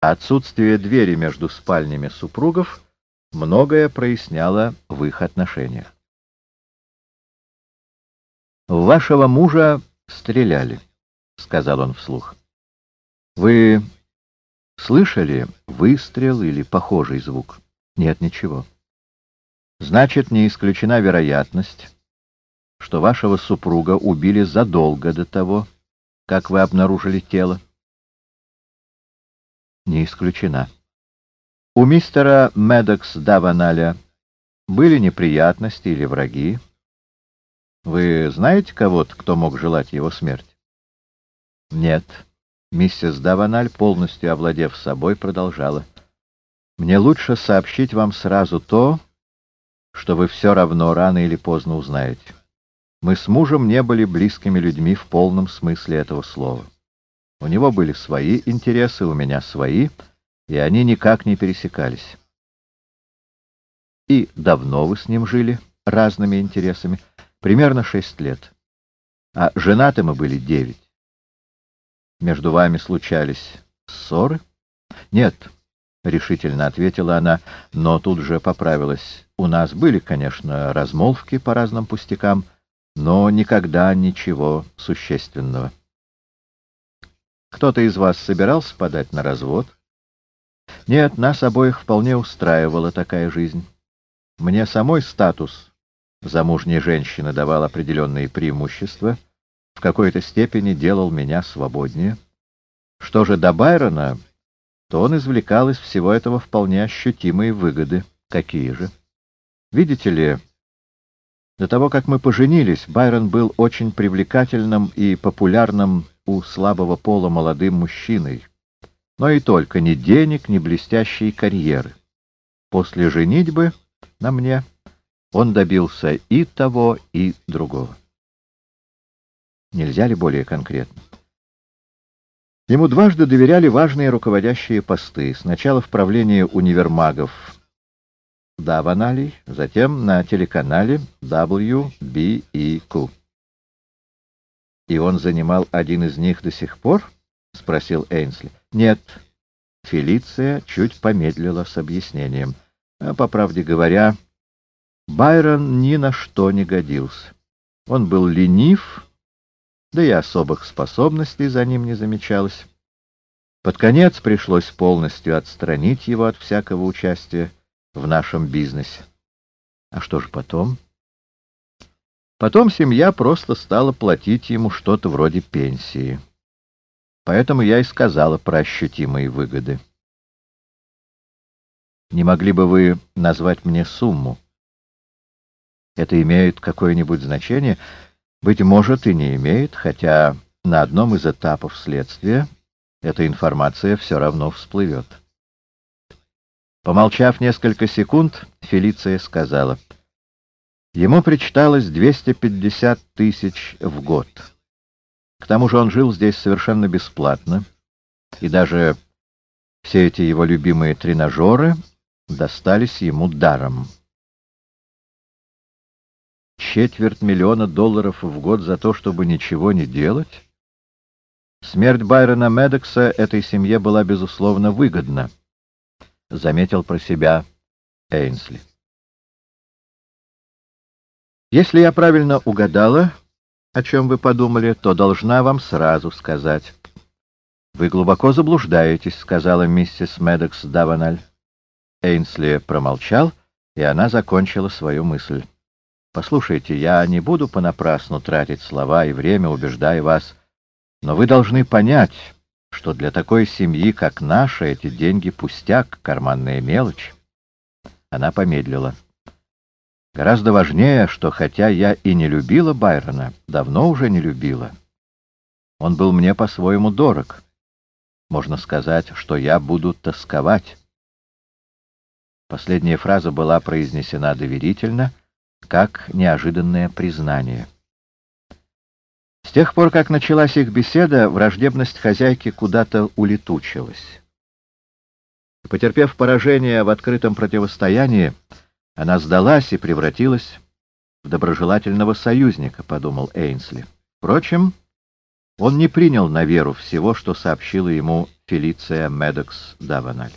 Отсутствие двери между спальнями супругов многое проясняло в их отношениях. «В вашего мужа стреляли», — сказал он вслух. «Вы слышали выстрел или похожий звук?» «Нет, ничего». «Значит, не исключена вероятность, что вашего супруга убили задолго до того, как вы обнаружили тело?» «Не исключена». «У мистера Медокс Даваналя были неприятности или враги?» Вы знаете кого-то, кто мог желать его смерти? Нет. Миссис Даваналь, полностью овладев собой, продолжала. Мне лучше сообщить вам сразу то, что вы все равно рано или поздно узнаете. Мы с мужем не были близкими людьми в полном смысле этого слова. У него были свои интересы, у меня свои, и они никак не пересекались. И давно вы с ним жили разными интересами? Примерно шесть лет. А женаты мы были девять. Между вами случались ссоры? Нет, — решительно ответила она, но тут же поправилась. У нас были, конечно, размолвки по разным пустякам, но никогда ничего существенного. Кто-то из вас собирался подать на развод? Нет, нас обоих вполне устраивала такая жизнь. Мне самой статус замужней женщины давал определенные преимущества, в какой-то степени делал меня свободнее. Что же до Байрона, то он извлекал из всего этого вполне ощутимые выгоды. Какие же? Видите ли, до того, как мы поженились, Байрон был очень привлекательным и популярным у слабого пола молодым мужчиной. Но и только ни денег, ни блестящей карьеры. После женитьбы на мне он добился и того, и другого. Нельзя ли более конкретно? Ему дважды доверяли важные руководящие посты. Сначала в правлении универмагов Даваналей, затем на телеканале WBEQ. «И он занимал один из них до сих пор?» — спросил Эйнсли. «Нет». Фелиция чуть помедлила с объяснением. А, по правде говоря, Байрон ни на что не годился. Он был ленив, да и особых способностей за ним не замечалось. Под конец пришлось полностью отстранить его от всякого участия в нашем бизнесе. А что же потом? Потом семья просто стала платить ему что-то вроде пенсии. Поэтому я и сказала про ощутимые выгоды. Не могли бы вы назвать мне сумму? Это имеет какое-нибудь значение? Быть может, и не имеет, хотя на одном из этапов следствия эта информация все равно всплывет. Помолчав несколько секунд, Фелиция сказала, ему причиталось 250 тысяч в год. К тому же он жил здесь совершенно бесплатно, и даже все эти его любимые тренажеры достались ему даром четверть миллиона долларов в год за то, чтобы ничего не делать? Смерть Байрона Медекса этой семье была, безусловно, выгодна, — заметил про себя Эйнсли. Если я правильно угадала, о чем вы подумали, то должна вам сразу сказать. «Вы глубоко заблуждаетесь», — сказала миссис Медекс Даваналь. Эйнсли промолчал, и она закончила свою мысль. Послушайте, я не буду понапрасну тратить слова и время, убеждая вас, но вы должны понять, что для такой семьи, как наша, эти деньги пустяк, карманная мелочь. Она помедлила. Гораздо важнее, что хотя я и не любила Байрона, давно уже не любила, он был мне по-своему дорог. Можно сказать, что я буду тосковать. Последняя фраза была произнесена доверительно — как неожиданное признание. С тех пор, как началась их беседа, враждебность хозяйки куда-то улетучилась. Потерпев поражение в открытом противостоянии, она сдалась и превратилась в доброжелательного союзника, — подумал Эйнсли. Впрочем, он не принял на веру всего, что сообщила ему Фелиция Медокс Даваналь.